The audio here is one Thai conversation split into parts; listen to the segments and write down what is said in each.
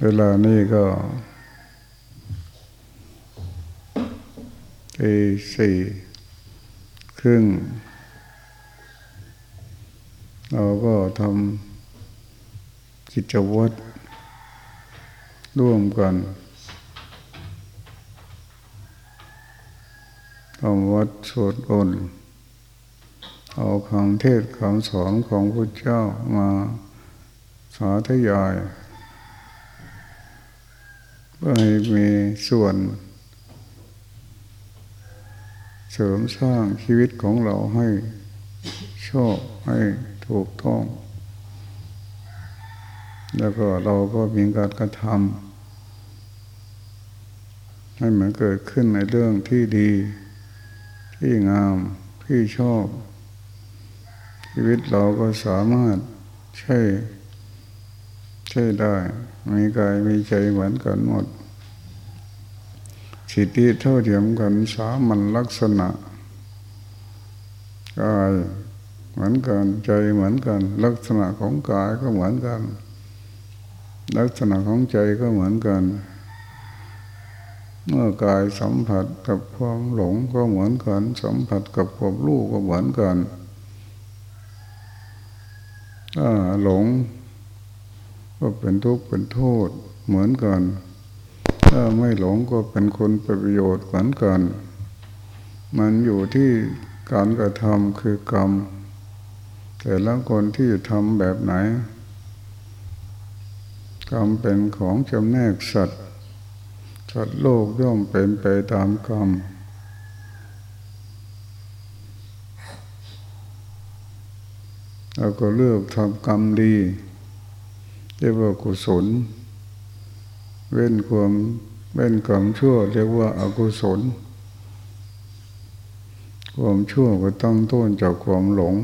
เวลานี้ก็ตีสี่ครึ่ง เราก็ทำกิจวัตรร่วมกันทำวัดสวดมนต์ เอาคำเทศคำสอนของพระเจ้ามาสาธยายเพื่อให้มีส่วน เสริมสร้างชีวิตของเราให้ชอบให้ถูกต้อง แล้วก็เราก็มีการกระทำให้มันเกิดขึ้นในเรื่องที่ดี ที่งามที่ชอบ ชีวิตเราก็สามารถใช่ใช่ได้ มีกายมีใจเหมือนกันหมด สิทธิเท่าเทียมกันสามัญลักษณะกายเหมือนกันใจเหมือนกัน ลักษณะของกายก็เหมือนกัน ลักษณะของใจก็เหมือนกัน เมื่อกายสัมผัสกับความหลงก็เหมือนกัน สัมผัสกับความรู้ก็เหมือนกัน หลง ก็เป็นทุกข์เป็นโทษเหมือนกัน ถ้าไม่หลงก็เป็นคนประโยชน์เหมือนกัน มันอยู่ที่การกระทำคือกรรม แต่ละคนที่ทำแบบไหน กรรมเป็นของจำแนกสัตว์สัตว์โลกย่อมเป็นไปตามกรรม เราก็เลือกทำกรรมดีเรียกว่ากุศล เว้นความเว้นกรรมชั่ว เรียกว่าอากุศล ความชั่วก็ตั้งต้นจากความหลง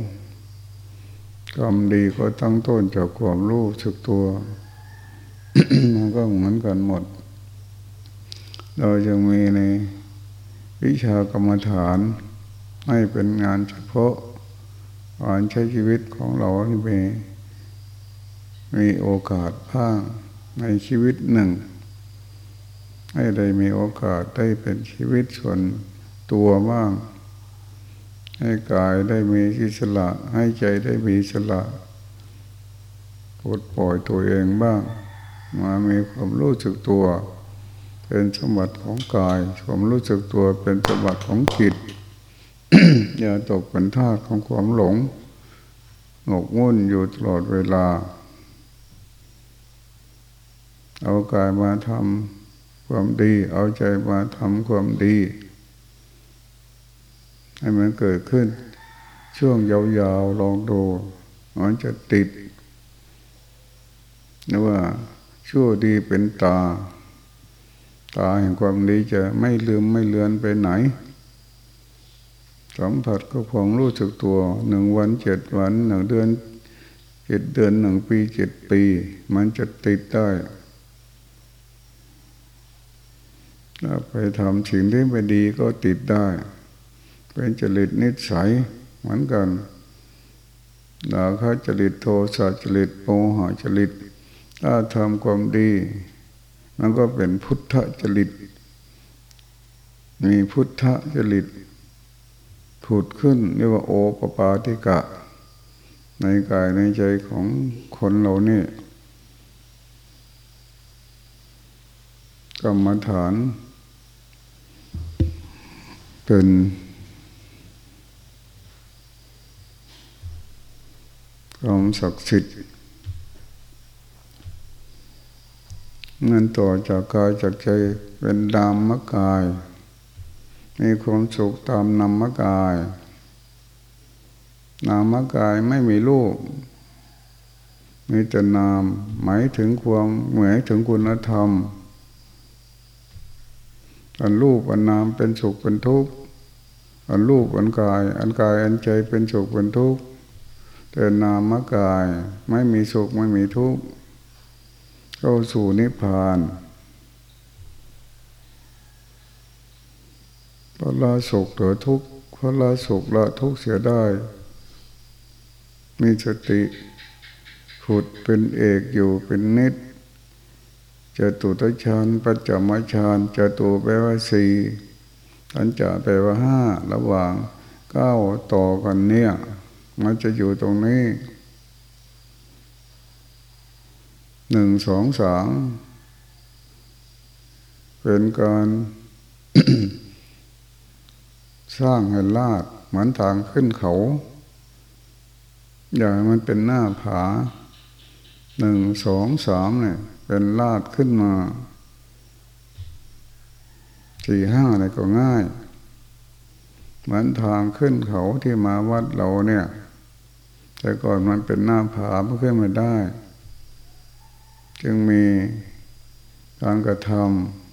กรรมดีก็ตั้งต้นจากความรู้สึกตัวมันก็เหมือนกันหมด เราจะมีในวิชากรรมฐานให้เป็นงานเฉพาะ การใช้ชีวิตของเราที่มีมีโอกาสบ้างในชีวิตหนึ่ง ให้ได้มีโอกาสได้เป็นชีวิตส่วนตัวบ้าง ให้กายได้มีอิสระ ให้ใจได้มีอิสระปลดปล่อยตัวเองบ้าง มามีความรู้สึกตัว เป็นสมบัติของกาย ความรู้สึกตัวเป็นสมบัติของจิต อย่าตกเป็นทาสของความหลงหงกมุ่นอยู่ตลอดเวลา เอากายมาทำความดี เอาใจมาทำความดี ให้มันเกิดขึ้น ช่วงยาวๆลองดูมันจะติดนึกว่าชั่วดีเป็นตา ตาแห่งความดีจะไม่ลืมไม่เลือนไปไหน สัมผัสก็ความรู้สึกตัวหนึ่งวันเจ็ดวันหนึ่งเดือนเจ็ดเดือนหนึ่งปีเจ็ดปี มันจะติดได้ถ้าไปทำสิ่งที่ไม่ดีก็ติดได้ เป็นจริตนิสัยเหมือนกันดาคาจริตโทสะจริตโมหะจริต ถ้าทำความดีมันก็เป็นพุทธจริต มีพุทธจริต ผุดขึ้นเรียกว่าโอปปาติกะ ในกายในใจของคนเรานี่กรรมฐานเป็นความศักดิ์สิทธิ์เงินต่อจากกายจากใจเป็นดามมกาย มีความสุขตามนามกาย นามกายไม่มีรูปมีแต่นามหมายถึงความหมายถึงคุณธรรม อันรูปอันนามเป็นสุขเป็นทุกข์อันรูปอันกาย อันกายอันใจเป็นสุขเป็นทุกข์แต่นามกายไม่มีสุขไม่มีทุกข์เข้าสู่นิพพาน พระลาสุขเหลือทุกข์พระลาสุขละทุกข์เสียได้ มีสติขุดเป็นเอกอยู่เป็นนิดจะตุตฌานปัจจมฌานจะตุแปลว่าสี่อันจะแปลว่าห้าระหว่างเก้าต่อกันเนี่ย มันจะอยู่ตรงนี้หนึ่งสองสามเป็นการ สร้างให้ลาดเหมือนทางขึ้นเขา อย่างมันเป็นหน้าผาหนึ่งสองสามเนี่ยเป็นลาดขึ้นมาสี่ห้าเนี่ยก็ง่าย เหมือนทางขึ้นเขาที่มาวัดเราเนี่ย แต่ก่อนมันเป็นหน้าผาไม่ขึ้นมาได้ จึงมีการกระทำ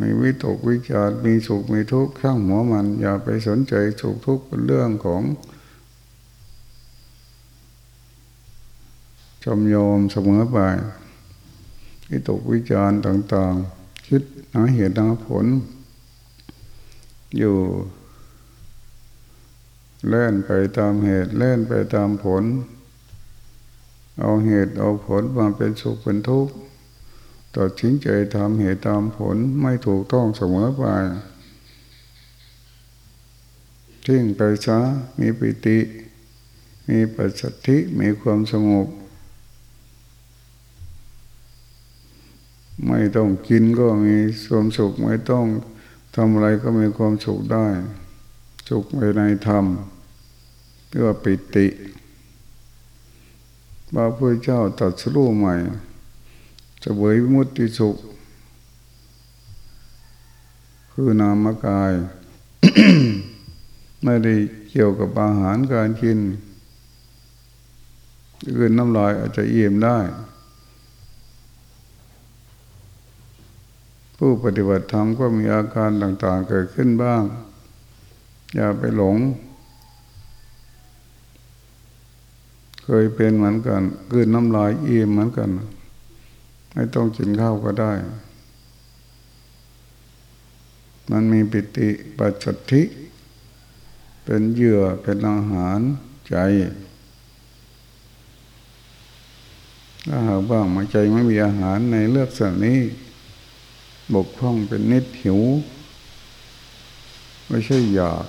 มีวิตกวิจารมีสุขมีทุกข์ข้างหัวมัน อย่าไปสนใจสุขทุกข์เป็นเรื่องของจำยอมเสมอไปวิตกวิจารต่าง ๆ คิดหาเหตุหาผล อยู่เล่นไปตามเหตุเล่นไปตามผล เอาเหตุเอาผลมาเป็นสุขเป็นทุกข์ ตัดสินใจทำเหตุตามผลไม่ถูกต้องเสมอไปทิ้งไปซะมีปิติ มีปัสสติมีความสงบไม่ต้องกินก็มีความสุขไม่ต้องทำอะไรก็มีความสุขได้ สุขในธรรมเรียกว่าปิติพระพุทธเจ้าตัดสู้ใหม่ จะเวยมุติสุข คือนามกาย ไม่ได้เกี่ยวกับอาหารการกินอื่นน้ำลายอาจจะเอี่ยมได้ ผู้ปฏิบัติธรรมก็มีอาการต่าง ๆ เกิดขึ้นบ้าง อย่าไปหลง เคยเป็นเหมือนกันกืนน้ำลายอิ่มเหมือนกัน ไม่ต้องกินข้าวก็ได้ มันมีปิติปัจจทิเป็นเหยื่อเป็นอาหารใจถ้าหากบ้ามาใจไม่มีอาหารในเลือกสันนี้ บกพร่องเป็นนิดหิว ไม่ใช่อยาก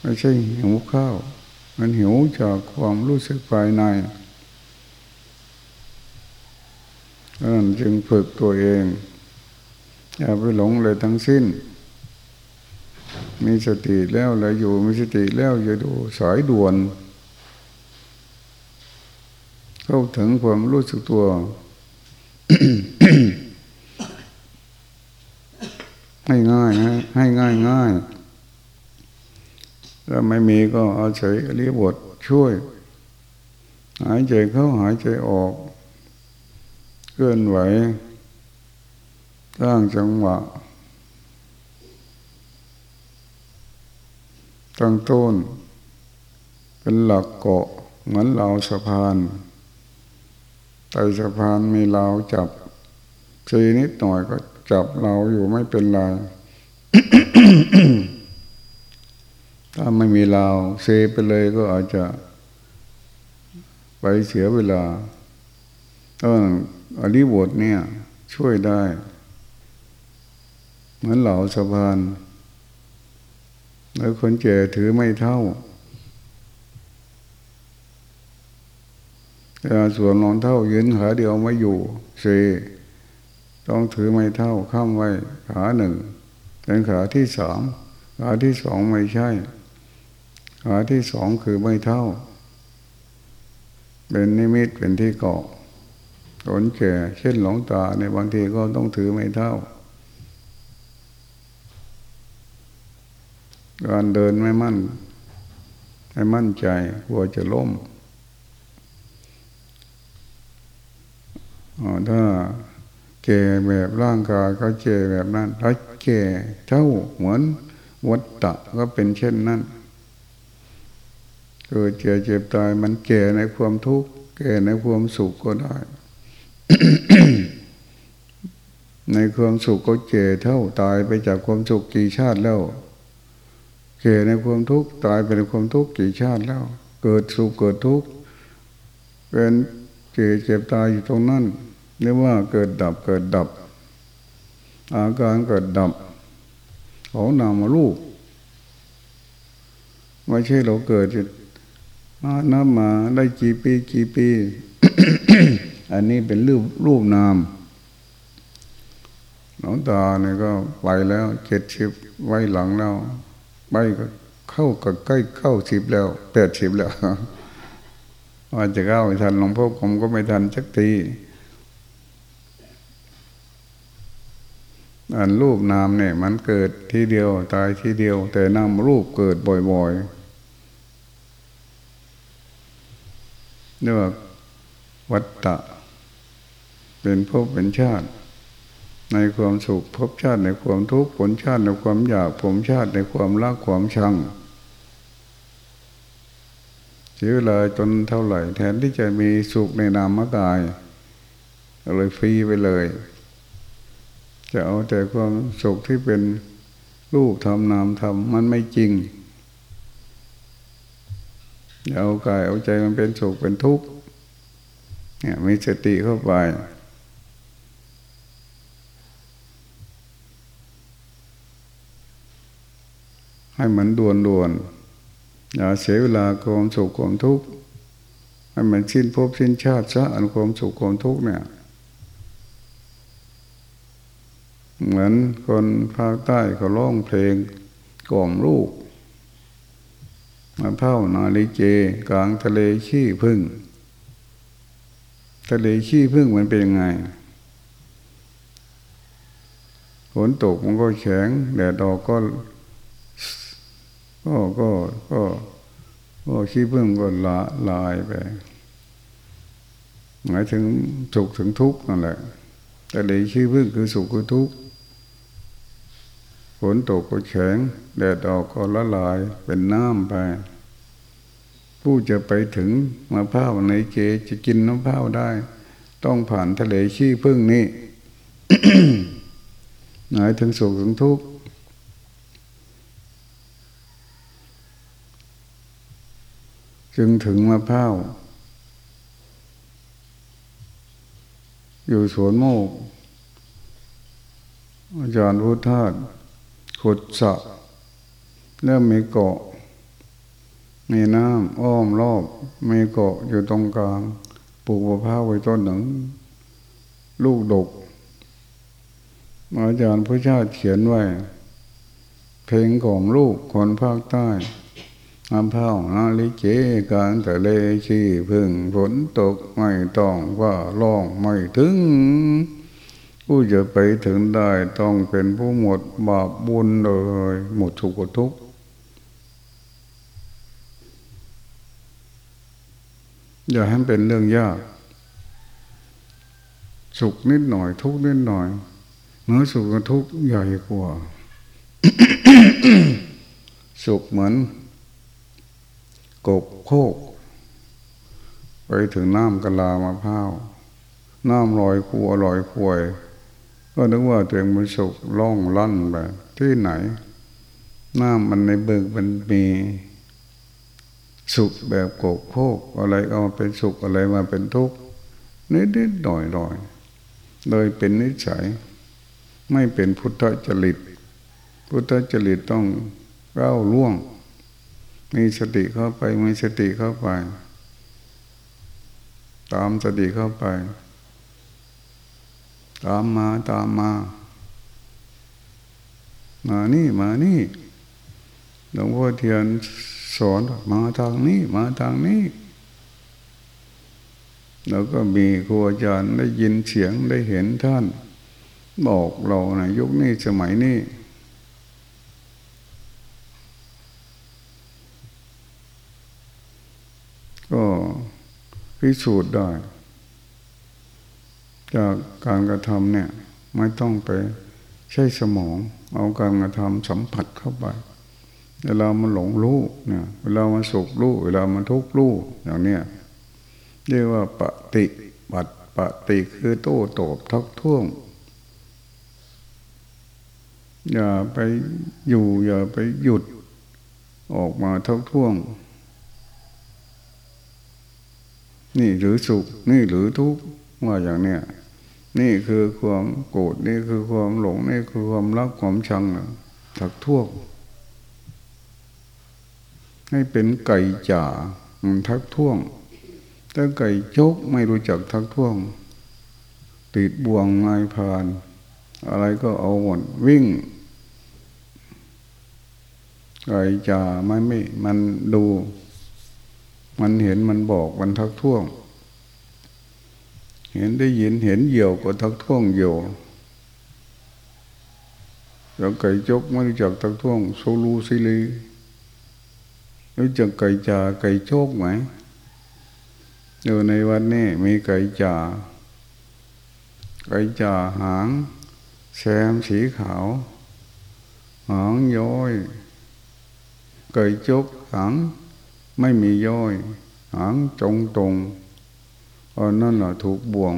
ไม่ใช่หิวข้าว มันหิวจากความรู้สึกภายใน นั่นจึงฝึกตัวเอง อย่าไปหลงเลยทั้งสิ้น มีสติแล้วแล้วอยู่มีสติแล้วอย่าดูสายด่วน เข้าถึงความรู้สึกตัวให้ง่ายให้ให้ง่ายง่ายถ้าไม่มีก็เอาใช้อริบทช่วย หายใจเข้าหายใจออก เคลื่อนไหวสร้างจังหวะตั้งต้น เป็นหลักเกาะเหมือนเราสะพานไต่สะพานมีเราจับซีนิดหน่อยก็จับเราอยู่ไม่เป็นไรถ้าไม่มีเราเซไปเลยก็อาจจะ ไปเสียเวลาเออ อริบทเนี่ย ช่วยได้ เหมือนเหล่าสะพานแล้วคนเจถือไม่เท่าส่วนรองเท่ายืนขาเดียวไม่อยู่เซต้องถือไม้เท่าข้ามไว้ขาหนึ่งเป็นขาที่สองขาที่สองไม่ใช่ ขาที่สองคือไม่เท่า เป็นนิมิตเป็นที่เกาะ ตนแก่เช่นหลงตาในบางทีก็ต้องถือไม่เท่า การเดินไม่มั่นไม่มั่นใจกลัวจะล้มถ้าแก่แบบร่างกายก็แก่แบบนั้นถ้าแก่เท่าเหมือนวัตตะก็เป็นเช่นนั้นเกิดเจ็บเจ็บตายมันแก่ในความทุกข์แก่ในความสุขก็ได้ ในความสุขก็แก่เท่าตายไปจากความสุขกี่ชาติแล้วแก่ในความทุกข์ตายไปในความทุกข์กี่ชาติแล้ว เกิดสุขเกิดทุกข์เป็นเจ็เจ็บตายอยู่ตรงนั้นเรียกว่าเกิดดับเกิดดับ อาการเกิดดับของนามรูปไม่ใช่เราเกิดมาน้ำมาได้กี่ปีกี่ปี อันนี้เป็นรูปรูปนามหลวงตาเนี่ยก็ไปแล้วเจ็ดสิบไว้หลังแล้วไปก็เข้ากับใกล้เข้าสิบแล้วแปดสิบแล้วว่าจะเข้าไม่ทันหลวงพ่อผมก็ไม่ทันสักทีอันรูปนามเนี่ย มันเกิดทีเดียว ตายทีเดียว แต่นามรูปเกิดบ่อยๆเรียกว่าวัตตะ เป็นภพเป็นชาติ ในความสุขภพชาติในความทุกข์ผลชาติในความอยากผมชาติในความรักความชังเสียเวลาจนเท่าไหร่ แทนที่จะมีสุขในนามกายเลยฟรีไปเลย จะเอาแต่ความสุขที่เป็นรูปทำนามทำมันไม่จริงเอากายเอาใจมันเป็นสุขเป็นทุกข์เนี่ยมีสติเข้าไป ให้มันด่วนด่วนอย่าเสียเวลาความสุขความทุกข์ให้มันสิ้นภพสิ้นชาติซะอันความสุขความทุกข์เนี่ย เหมือนคนภาคใต้เขาร้องเพลงกล่อมลูกมาเผ่านาลิเจ กลางทะเลขี้พึ่ง ทะเลขี้พึ่งมันเป็นยังไงฝนตกมันก็แข็งแดดออกก็ ก็ก็ก็ก็ขี้พึ่งก็ละลายไปหมายถึงสุขถึงทุกข์นั่นแหละทะเลขี้พึ่งคือสุขคือทุกข์ฝนตกก็แข็งแดดออกก็ละลายเป็นน้ำไป ผู้จะไปถึงมะพร้าวในเจจะกินมะพร้าวได้ ต้องผ่านทะเลชี้พึ่งนี่หมายถึงสุขถึงทุกข์ จึงถึงมะพร้าวอยู่สวนโมก อาจารย์พุทธาขุดสะแล้วมีเกาะ มีน้ำอ้อมรอบ มีเกาะอยู่ตรงกลาง ปลูกมะพร้าวไว้ต้นหนึ่ง ลูกดก อาจารย์พระชาติเขียนไว้ เพลงของลูกคนภาคใต้ น้ำเผานาลิเกกางทะเลชีพึ่งฝนตกไม่ต้องว่าร้องไม่ถึงผู้จะไปถึงได้ต้องเป็นผู้หมดบาปบุญเลย หมดสุขทุกข์อย่าให้เป็นเรื่องยาก สุขนิดหน่อย ทุกนิดหน่อยเมื่อสุขกับทุกข์ใหญ่กว่า สุขเหมือน กบโคก ไปถึงน้ำกะลามะพร้าวน้ำลอยคูอร่อยควย ก็นึกว่าตัวเองมันสุขล่องลั่นไปที่ไหน น้ำมันในเบิกมันมีสุขแบบโกกโคกอะไรเอามาเป็นสุขอะไรมาเป็นทุกข์นิดนิดหน่อยหน่อยโดยเป็นนิสัย ไม่เป็นพุทธจริต พุทธจริตต้องเล่าล่วง มีสติเข้าไปมีสติเข้าไป ตามสติเข้าไป ตามมาตามมา มานี่มานี่หลวงพ่อเทียนสอนมาทางนี้มาทางนี้แล้วก็มีครูอาจารย์ได้ยินเสียงได้เห็นท่าน บอกเราในยุคนี้สมัยนี้ ก็พิสูจน์ได้ จากการกระทำเนี่ย ไม่ต้องไปใช้สมอง เอาการกระทำสัมผัสเข้าไป เวลามันหลงรู้เนี่ยเวลามันสุขรู้ เวลามันทุกข์รู้อย่างเนี้ยเรียกว่าปฏิบัติปฏิคือโต้ตอบทักท้วงอย่าไปอยู่อย่าไปหยุดออกมาทักท้วง นี่หรือสุข นี่หรือทุกข์ว่าอย่างเนี้ยนี่คือความโกรธนี่คือความหลงนี่คือความรักความชังถักท่วให้เป็นไก่จ่ามันทักท่วงถ้าไก่โจกไม่รู้จักทักท่วง ติดบ่วงงายพาน อะไรก็เอาหมดวิ่ง ไก่จ่าไม่ไม่มันดู มันเห็นมันบอกมันทักท่วง เห็นได้ยินเห็นเหยี่ยวก็ทักท่วงเหยี่ยวแล้วไก่จกไม่รู้จักทักท่วงโซลูซิลีรู้จักไก่จ่าไก่โชกไหมอยู่ในวันนี้มีไก่จ่าไก่จ่าหางแซมสีขาว หางย้อย ไก่จกหาง ไม่มีย้อย หางจงตรงอันนั่นแหละถูกบ่วง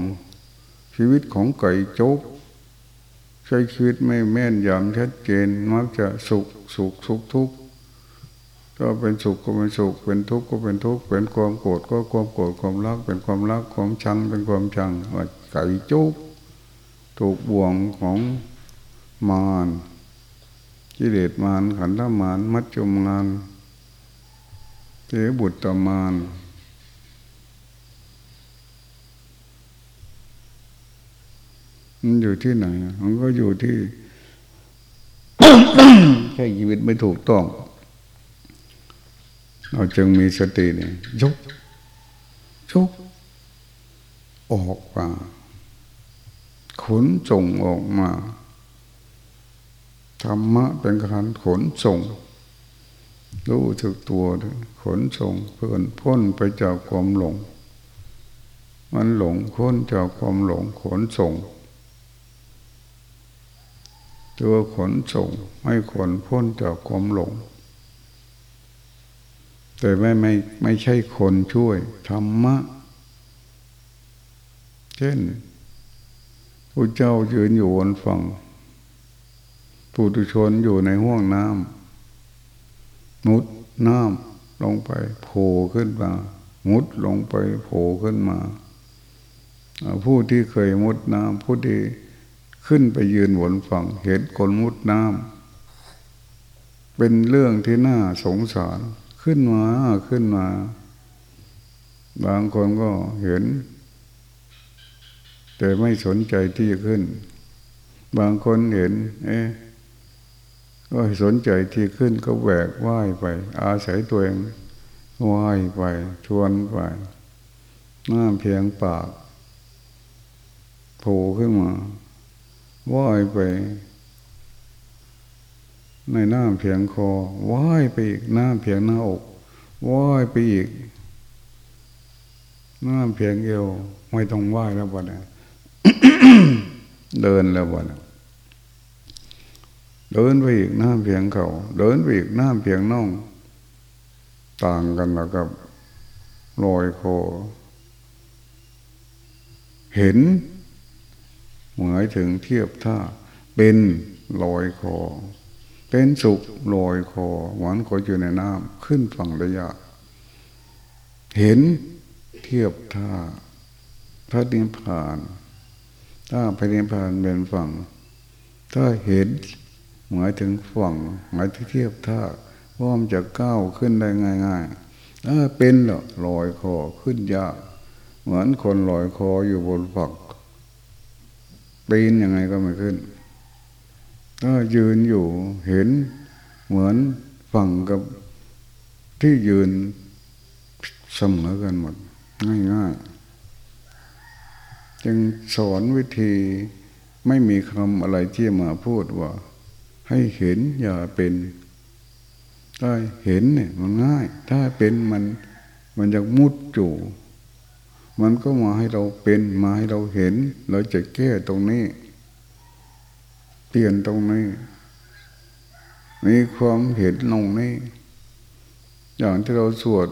ชีวิตของไก่จกใช้ชีวิตไม่แม่นยำชัดเจนมักจะสุขสุขสุขทุกข์ก็เป็นสุขก็เป็นสุขเป็นทุกข์ก็เป็นทุกข์เป็นความโกรธก็ความโกรธความรัก เป็นความรักความชังเป็นความชังว่าไก่จุกถูกบ่วงของมารกิเลสมารขันธมารมัจจุมาร เจ้บุตรมารมันอยู่ที่ไหน มันก็อยู่ที่ใช้ชีวิตไม่ถูกต้อง เราจึงมีสติเนี่ยยกยกออกมาขนส่งออกมาธรรมะเป็นการขนส่ง รู้ถึกตัวขนส่งเพื่อนพ้นไปจากความหลง มันหลงพ้นจากความหลงขนส่ง ตัวขนส่งไม่ขนพ้นจากความหลง แต่ไม่ไม่ไม่ใช่คนช่วยธรรมะ เช่นพระเจ้ายืนอยู่บนฝั่งปุถุชนอยู่ในห้วงน้ำ มุดน้ำลงไปโผล่ขึ้นมา มุดลงไปโผล่ขึ้นมาผู้ที่เคยมุดน้ำผู้ที่ขึ้นไปยืนบนฝั่งเห็นคนมุดน้ำเป็นเรื่องที่น่าสงสารขึ้นมาขึ้นมา บางคนก็เห็น แต่ไม่สนใจที่จะขึ้น บางคนเห็น เอ๊ ก็สนใจที่ขึ้นก็แบกว่ายไป อาศัยตัวเองว่ายไป ชวนไปน้าเพียงปากโผล่ขึ้นมาว่ายไป ในหน้าเพียงคอว่ายไปอีกหน้าเพียงหน้าอกว่ายไปอีกหน้าเพียงเอวไม่ต้องว่ายแล้วบ่เนี่ยเดินแล้วบ่เนี่ย เดินไปอีกหน้าเพียงเขาเดินไปอีกหน้าเพียงน่อง ต่างกันแล้วกับลอยคอเห็น หมายถึงเทียบท่า เป็นลอยคอ เป็นสุขลอยคอหวานก็อยู่ในน้ำขึ้นฝั่งระยะ เห็นเทียบท่า พระนิพพาน ถ้าพระนิพพานเป็นฝั่ง ถ้าเห็น หมายถึงฝั่งหมายถึงเทียบท่าว่ามันจะก้าวขึ้นได้ง่ายๆถ้าเป็นหรอลอยคอขึ้นยากเหมือนคนลอยคออยู่บนฝั่งปีนยังไงก็ไม่ขึ้นถ้ายืนอยู่เห็นเหมือนฝั่งกับที่ยืนเสมอกันหมด ง่ายๆ จึงสอนวิธีไม่มีคำอะไรที่มาพูดว่า ให้เห็นอย่าเป็นถ้าเห็นเนี่ยมันง่าย ถ้าเป็นมันมันจะมุดจู่มันก็มาให้เราเป็นมาให้เราเห็น เราจะแก้ตรงนี้ เปลี่ยนตรงนี้ มีความเห็นลงนี้ อย่างที่เราสวด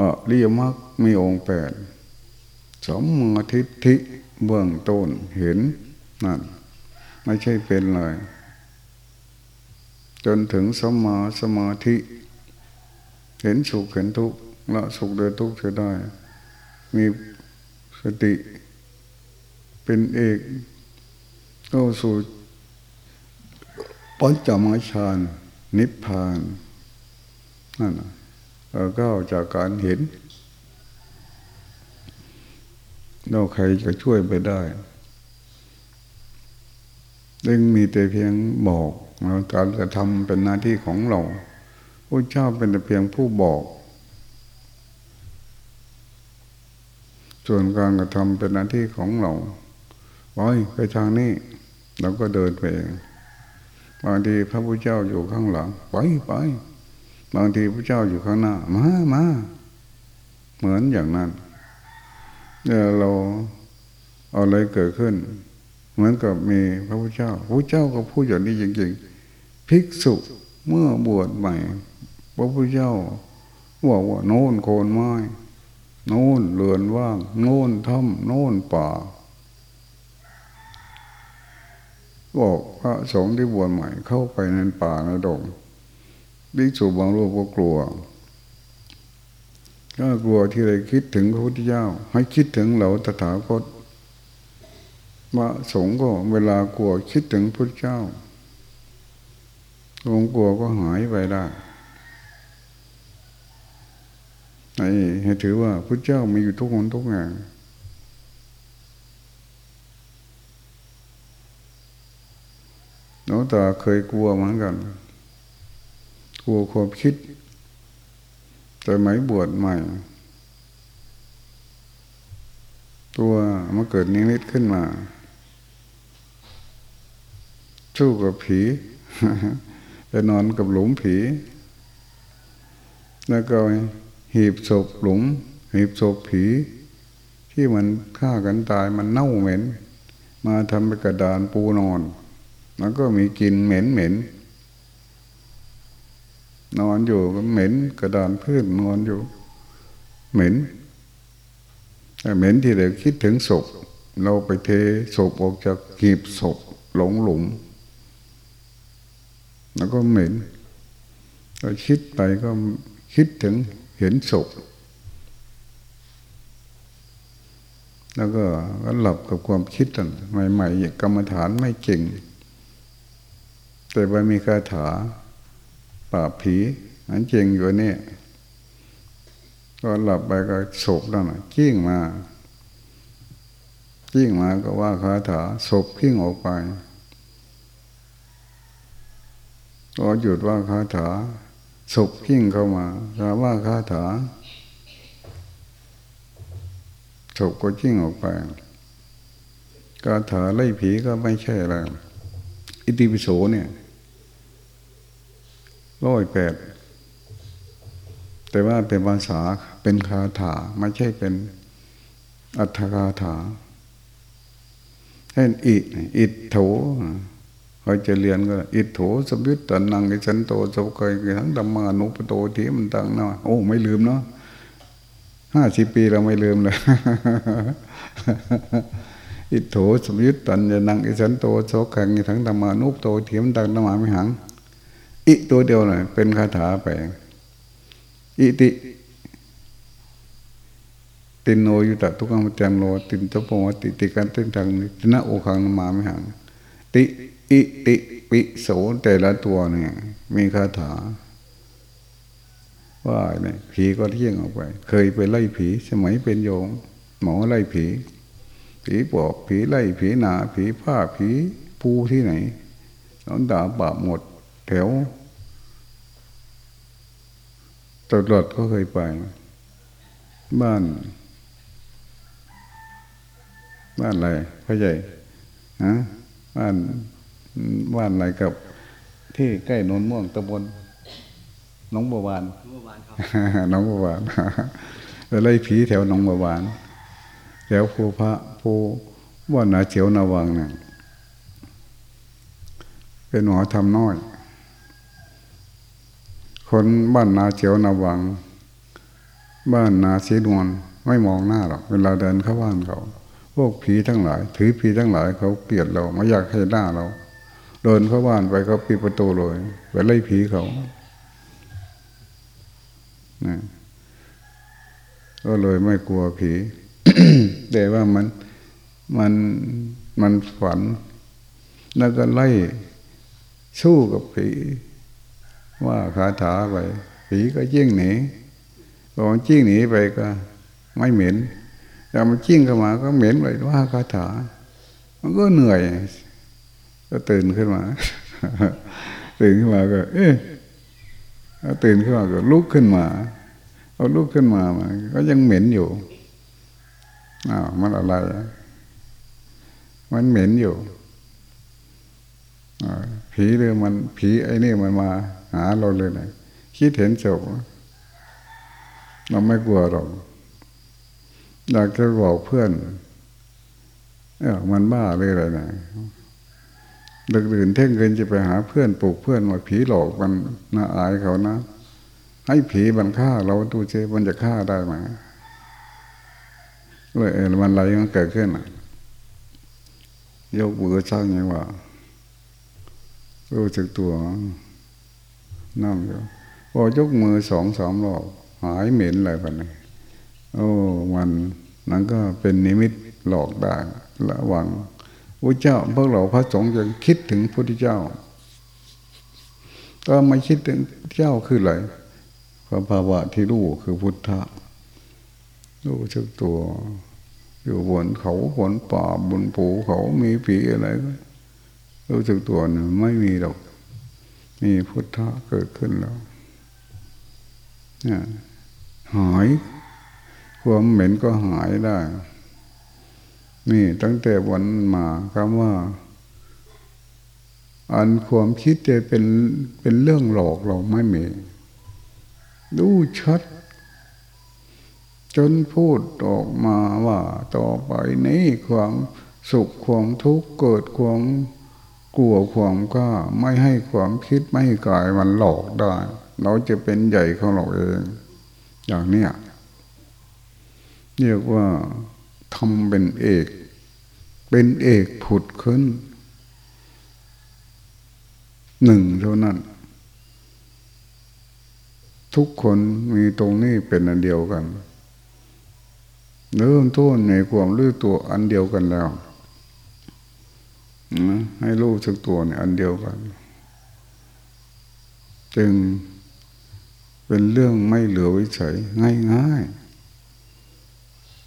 อริยมรรคมีองค์แปดสมมาทิฏฐิเบื้องต้นเห็นนั่นไม่ใช่เป็นเลย จนถึงสมาสมาธิ เห็นสุขเห็นทุกข์ละสุขเดือทุกข์จะได้ มีสติ เป็นเอกเข้าสู่ปัญจมาฌานนิพพานนั่นเราก็จากการเห็นเราใครจะช่วยไปได้ ดึงมีแต่เพียงบอก การกระทำเป็นหน้าที่ของเราพระเจ้าเป็นแต่เพียงผู้บอก ส่วนการกระทำเป็นหน้าที่ของเราไปไปทางนี้เราก็เดินไปเองบางทีพระพุทธเจ้าอยู่ข้างหลังไปไปบางทีพระเจ้าอยู่ข้างหน้า มามาเหมือนอย่างนั้นเนี่ยเราเอาอะไรเกิดขึ้น เหมือนกับมีพระพุทธเจ้าพระเจ้าก็พูดอย่างนี้จริงๆ ภิกษุเมื่อบวชใหม่ พระพุทธเจ้าบอกว่าโน่นโคนไม้โน่นเรือนว่าง โน่นถ้ำโน่นป่า บอกพระสงฆ์ที่บวชใหม่เข้าไปในป่าในดงดิสูบางรูปก็กลัวก็กลัวที่ไรคิดถึงพระพุทธเจ้า ให้คิดถึงเหล่าตถาคตมาสงก็เวลากลัวคิดถึงพระเจ้า กลัวก็หายไปได้ให้ถือว่าพระเจ้ามีอยู่ทุกคนทุกแห่งน้องตาเคยกลัวเหมือนกัน กลัวความคิดแต่ไหมบวชใหม่ ตัวมาเกิดนิมิตขึ้นมาสู้กับผี ไปนอนกับหลุมผี แล้วก็หีบศพหลุม หีบศพผี ที่มันฆ่ากันตายมันเน่าเหม็น มาทำเป็นกระดานปูนอนมันก็มีกลิ่นเหม็นเหม็นนอนอยู่ก็เหม็นกระดานพื้นนอนอยู่ เหม็นแต่เหม็นที่เราคิดถึงศพ เราไปเทศพออกจากกีบศพหลงหลุม แล้วก็เหม็นเราคิดไปก็คิดถึงเห็นศพแล้วก็หลับกับความคิดตันใหม่ๆกรรมฐานไม่เก่ง แต่ว่ามีคาถาปราบผีอันเจงอยู่นี่ก็หลับไปก็ศพนั่นนะกิ้งมากิ้งมาก็ว่าคาถาศพกิ้งออกไป ก็หยุดว่าคาถาศพกิ้งเข้ามาถาว่าคาถาศพก็กิ้งออกไปคาถาไล่ผีก็ไม่ใช่อะไรอิติปิโสเนี่ยร้อยแปดแต่ว่าเป็นภาษาเป็นคาถาไม่ใช่เป็นอัตถคาถาเช่นอิอิโถ เขาจะเรียนก็ อิทโถสมยุตตนังอิสันโตสกเคยทั้งดัมมานุปโตทีมันตังเนาะโอ้ไม่ลืมเนาะห้าสิบปีเราไม่ลืมเลยอิทโถสมยุตตันยนังอิสันโตโสกังทั้งดัมมานุปโตทีมันตังนมาไม่หัง อิตัวเดียวหน่อยเป็นคาถาไปอิติ ตินโนยุตทุกขังจมโลตินตโปมติติกันตินทังตินะโอคังมาไม่ห่างติ อิติปิโสแต่ละตัวเนี่ย มีคาถา ว่าเนี่ยผีก็เที่ยงออกไป เคยไปไล่ผีสมัยเป็นโยมหมอไล่ผี ผีปอบผีไล่ผีหนา ผีผ้าผีปูที่ไหนน้องดาบาปหมด แถวตลอดก็เคยไป บ้าน บ้านอะไรพ่อใหญ่ฮะบ้าน บ้านอะไรกับที่ใกล้นนม่วงตะบนน้องบัวบานน้องบัวบานแล้วไล่ผีแถวน้องบัวบาน แถวภูพระภูว่านาเฉียวนาวังเนี่ยเป็นหมอทำน้อย คนบ้านนาเฉียวนาวัง บ้านนาสีนวลไม่มองหน้าหรอกเวลาเดินเข้าบ้านเขา พวกผีทั้งหลาย ถือผีทั้งหลายเขาเกลียดเราไม่อยากให้หน้าเรา เดินเข้าบ้านไปเขาปิดประตูเลยไปไล่ผีเขาก็เลยไม่กลัวผี แต่ว่ามันมันมันฝัน แล้วก็ไล่สู้กับผี ว่าคาถาไป ผีก็ยิ่งหนีพอมันจิ้งหนีไปก็ไม่เหม็นแต่มันจิ้งเข้ามาก็เหม็นไปว่าคาถา มันก็เหนื่อย ก็ตื่นขึ้นมา ตื่นขึ้นมาก็ เอ๊ะตื่นขึ้นมาก็ลุกขึ้นมาเอาลุกขึ้นมามาก็ยังเหม็นอยู่อ้าวมันอะไร มันเหม็นอยู่ผีหรือมันผีไอ้นี่มันมา หาเราเลยนะคิดเห็นศพเราไม่กลัวหรอกอยากจะบอกเพื่อน เออมันบ้าเลยอะไรนะ ดึกดื่นเท่งเกินจะไปหาเพื่อนปลูกเพื่อนว่าผีหลอกมันน่าอายเขานะ ให้ผีมันฆ่าเราดูเจมันจะฆ่าได้ไหมเลยมันอะไรมันเกิดขึ้นยกมือสร้างไงว่ารู้สึกตัวนั่งอยู่พอยกมือสองสามรอบหายเหม็นอะไรไปเลยโอ้ มันนั่นก็เป็นนิมิตหลอกได้ระวัง พระเจ้าพวกเราพระสงฆ์จะคิดถึงพระพุทธเจ้าก็ไม่คิดถึงเจ้าคืออะไรพระภาวะที่รู้คือพุทธะรู้สึกตัว อยู่บนเขาบนป่าบนภูเขามีผีอะไรรู้สึกตัวเนี่ยไม่มีหรอกมีพุทธะเกิดขึ้นแล้วนี่หายความเหม็นก็หายได้ นี่ตั้งแต่วันมาคำว่า อันความคิดจะเป็นเป็นเรื่องหลอกเราไม่มี ดูชัด จนพูดออกมาว่าต่อไปนี้ความสุขความทุกข์เกิดความกลัวความก็ไม่ให้ความคิดไม่ให้กายมันหลอกได้ เราจะเป็นใหญ่ของเราเอง อย่างเนี้ยเรียกว่า ทำเป็นเอก เป็นเอกผุดขึ้น หนึ่งเท่านั้น ทุกคนมีตรงนี้เป็นอันเดียวกัน เริ่มต้นในความรู้ตัวอันเดียวกันแล้วนะให้รู้สึกตัวเนี่ยอันเดียวกัน จึงเป็นเรื่องไม่เหลือวิสัยง่ายง่าย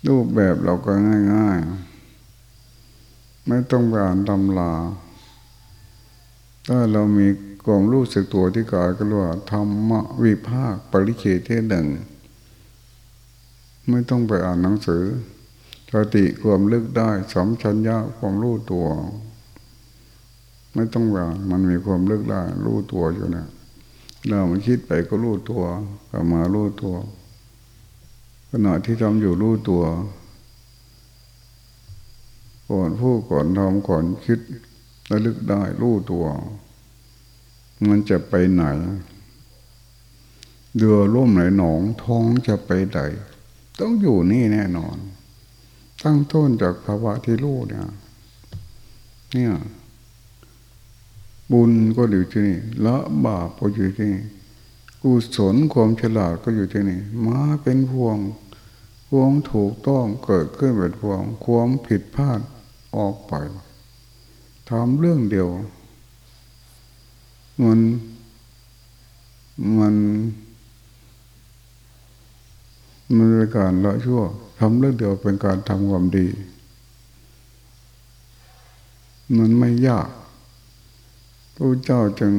รูปแบบเราก็ง่ายง่ายไม่ต้องไปอ่านตำลาถ้าเรามีกองรู้สึกตัวที่กายก็รู้ว่าธรรมวิภาคปริเคเทหนึ่ง ไม่ต้องไปอ่านหนังสือสติความลึกได้สมชัญญาความรู้ตัว ไม่ต้องว่ามันมีความลึกได้รู้ตัวอยู่นะเรามันคิดไปก็รู้ตัวก็มารู้ตัว ขณะที่ทำอยู่รู้ตัวก่อนพูดก่อนทำก่อนคิดระลึกได้รู้ตัว มันจะไปไหน เดือร่มไหนหนองท้องจะไปไหนต้องอยู่นี่แน่นอน ตั้งต้นจากภาวะที่รู้เนี่ยเนี่ยบุญก็อยู่ที่นี่ละบาปก็อยู่ที่นี่กุศลความฉลาดก็อยู่ที่นี่มาเป็นพวง พวงถูกต้องเกิดขึ้นเป็นพวงความผิดพลาดออกไปทำเรื่องเดียว มันมัน มันเป็นการละชั่วทำเรื่องเดียวเป็นการทำความดี มันไม่ยากพระเจ้าจึง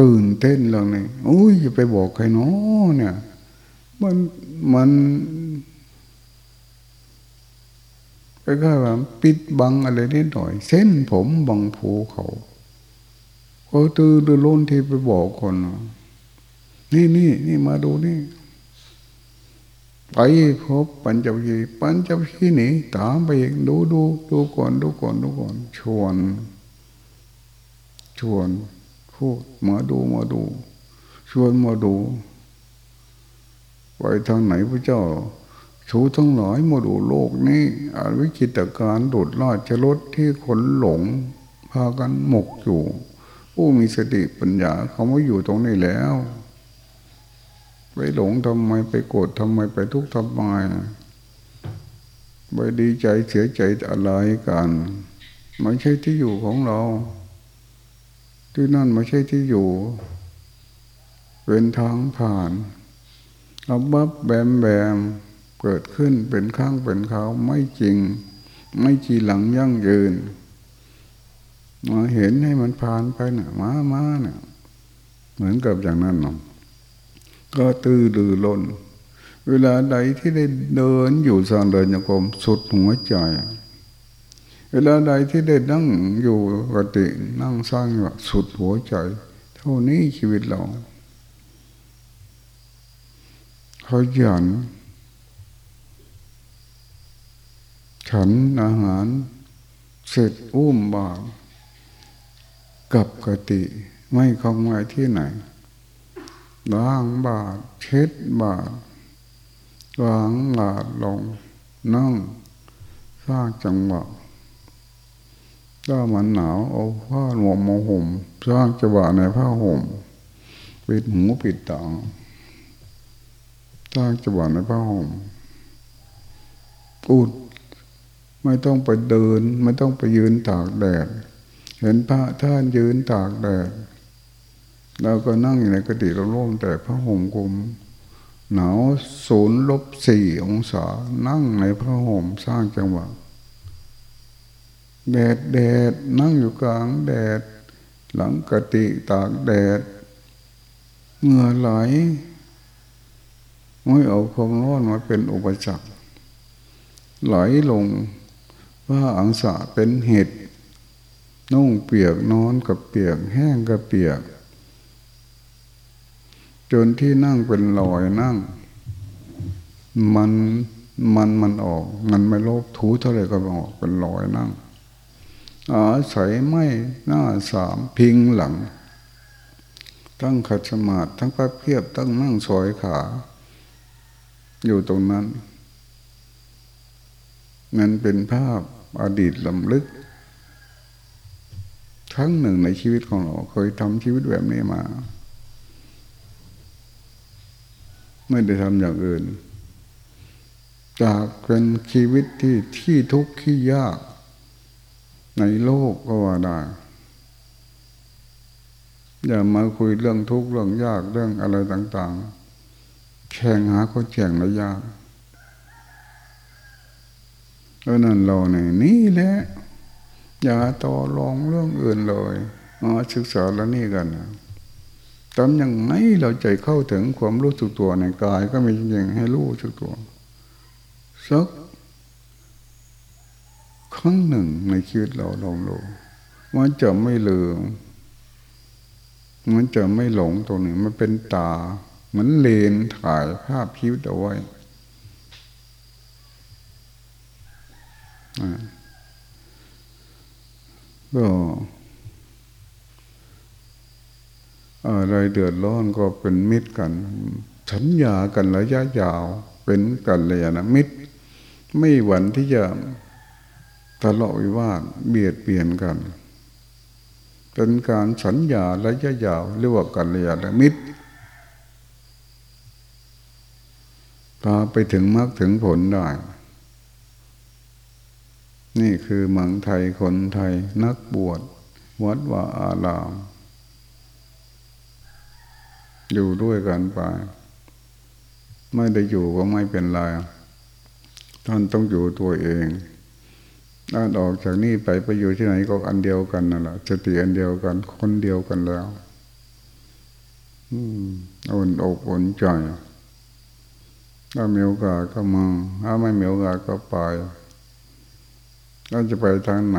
ตื่นเต้นเรื่องนี้โอ้ยจะไปบอกใครเนาะเนี่ย มันมันไปก็แบบปิดบังอะไรนิดหน่อย เส้นผมบังภูเขาก็ตื่นตื่นล้นที่ไปบอกคนนี่นี่นี่มาดูนี่ ไปพบปัญจวัคคีปัญจวัคคีนี่ตามไปอีกดูดูดูก่อนดูก่อนดูก่อนชวน ชวนพูดมาดูมาดู ชวนมาดู ไปทางไหนพระเจ้าชูทั้งหลายมาดูโลกนี้อาวิกิตการดุดราชรถที่คนหลง พากันหมกอยู่ ผู้มีสติปัญญาเขาไม่อยู่ตรงนี้แล้ว ไปหลงทำไมไปโกรธทำไมไปทุกข์ทำไมไปดีใจเสียใจอะไรกันไม่ใช่ที่อยู่ของเรา ที่นั่นไม่ใช่ที่อยู่ เป็นทางผ่าน เอาบับแบมแบมเกิดขึ้นเป็นข้างเป็นเขาไม่จริง ไม่จีหลังยั่งยืนมาเห็นให้มันผ่านไปนะ่ะมามาเนะ่ะ เหมือนกับอย่างนั้นเนาะก็ตื้อดือล้นเวลาใดที่ได้เดินอยู่สางเดินโยกมสุดหัวใจ เวลาใดที่ได้นั่งอยู่กตินั่งสร้างอยู่สุดหัวใจ เท่านี้ชีวิตเราข ยันฉันอาหาร เสร็จอุ้มบาปกับกติไม่คงไว้ที่ไหนล้างบาดเช็ดบาดวางหลาดลงนั่งสร้างจังหวะถ้ามันหนาวเอาผ้าหนวมมาห่มสร้างจังหวะในผ้าห่มปิดหูปิดตา สร้างจังหวะในผ้าห่มพูดไม่ต้องไปเดิน ไม่ต้องไปยืนตากแดด เห็นพระท่านยืนตากแดดเราก็นั่งอยู่ในกติเราร่มแต่พระห่มกุมหนาวศูนย์ลบสี่องศา นั่งในพระห่มสร้างจังหวะแดดแดดนั่งอยู่กลางแดด หลังกติตากแดดเงื่อไหล ไม่เอาความร้อนมาเป็นอุปสรรคไหลลงว่าอังสะเป็นเห็ดนุ่งเปียกนอนกับเปียก แห้งกับเปียก จนที่นั่งเป็นรอยนั่ง มันมันมันออก มันไม่ลบถูเท่าไรก็ออกเป็นรอยนั่งอาศัยไม่หน้าสามพิงหลังตั้งขัดสมาธิทั้งพระเพียบตั้งนั่งสอยขา อยู่ตรงนั้น นั่นเป็นภาพอดีตลำลึก ครั้งหนึ่งในชีวิตของเรา เคยทำชีวิตแบบนี้มา ไม่ได้ทำอย่างอื่น จากเป็นชีวิตที่ที่ทุกข์ที่ยาก ในโลกก็ว่าได้อย่ามาคุยเรื่องทุกข์เรื่องยากเรื่องอะไรต่าง ๆ แข่งหาคนแข่งระยากเพราะนั้นเราเนี่ยนี่แหละอย่าต่อรองเรื่องอื่นเลยมาศึกษาแล้วนี่กันทำยังไงเราใจเข้าถึงความรู้สึกตัวในกายก็มีจริงให้รู้สึกตัวสักครั้งหนึ่งในชีวิตเราลองดูมันจะไม่ลืมมันจะไม่หลงตรงนี้มันเป็นตา เหมือนเลนถ่ายภาพชีวิตเอาไว้ก็อะไรเดือดร้อนก็เป็นมิตรกัน สัญญากันระยะยาว เป็นกันเลยนะมิตร ไม่หวันที่จะทะเลาะวิวาทเบียดเบียนกัน เป็นการสัญญาระยะยาวเรียกว่ากันเลยนะมิตร พาไปถึงมรรคถึงผลได้ นี่คือเมืองไทยคนไทยนักบวช วัดวาอาราม อยู่ด้วยกันไป ไม่ได้อยู่ก็ไม่เป็นไรท่านต้องอยู่ตัวเองถ้าออกจากนี่ไปไปอยู่ที่ไหนก็อันเดียวกันนั่นแหละสติอันเดียวกัน คนเดียวกันแล้วอุ่นอกอุ่นใจ ถ้ามีโอกาสก็มาถ้าไม่มีโอกาสก็ไปเราจะไปทางไหน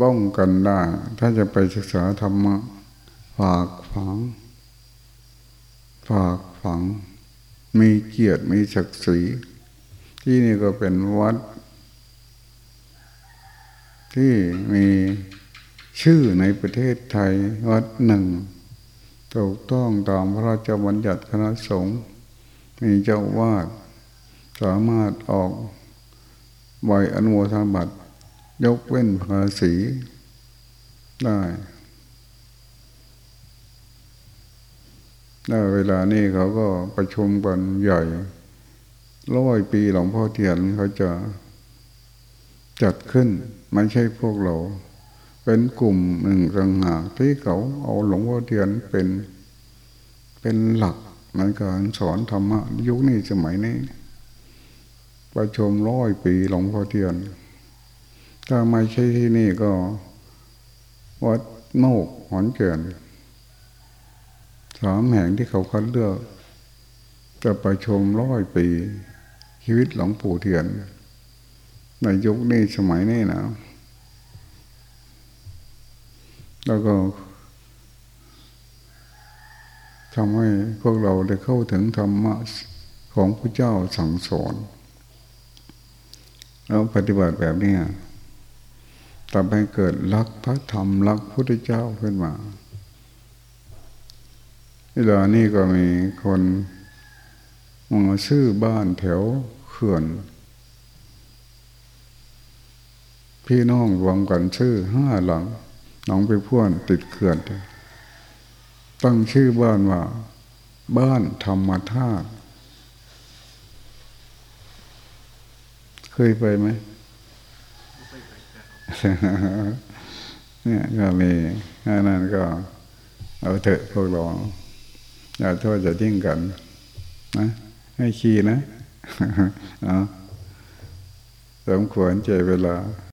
ป้องกันได้ ถ้าจะไปศึกษาธรรมะฝากฝัง ฝากฝัง มีเกียรติมีศักดิ์ศรีที่นี่ก็เป็นวัด ที่มีชื่อในประเทศไทยวัดหนึ่งถูกต้องตามพระราชบัญญัติคณะสงฆ์ มีเจ้าวาดสามารถออกใบอนุโมทนาบัตรยกเว้นภาษีได้แล้วเวลานี้เขาก็ประชุมกันใหญ่ร้อยปีหลวงพ่อเทียนเขาจะจัดขึ้น ไม่ใช่พวกเรา เป็นกลุ่มหนึ่งต่างหากที่เขาเอาหลวงพ่อเทียนเป็นเป็นหลัก ในการสอนธรรมะยุคนี้สมัยนี้ประชมร้อยปีหลวงพ่อเทียน ถ้าไม่ใช่ที่นี่ก็วัดโมกหอนเกินสามแห่งที่เขาคัดเลือก จะประชมร้อยปี ชีวิตหลวงปู่เทียน ในยุคนี้สมัยนี้นะแล้วก็ ทำให้พวกเราได้เข้าถึงธรรมะของพระเจ้าสั่งสอนแล้วปฏิบัติแบบนี้ทำให้เกิดรักพระธรรมรักพระพุทธเจ้าขึ้นมาเวลานี้ก็มีคนมาซื้อบ้านแถวเขื่อน พี่น้องรวมกันชื่อห้าหลัง น้องไปพ่วนติดเขื่อน ตั้งชื่อบ้านว่า บ้านธรรมธาตุเคยไปไหมเนี่ยก็มีอันนั้นก็เอาเถอะพวกเราอย่าโทษจะยิ่งกันนะให้ขี้นะ เอาสมควรใจเวลา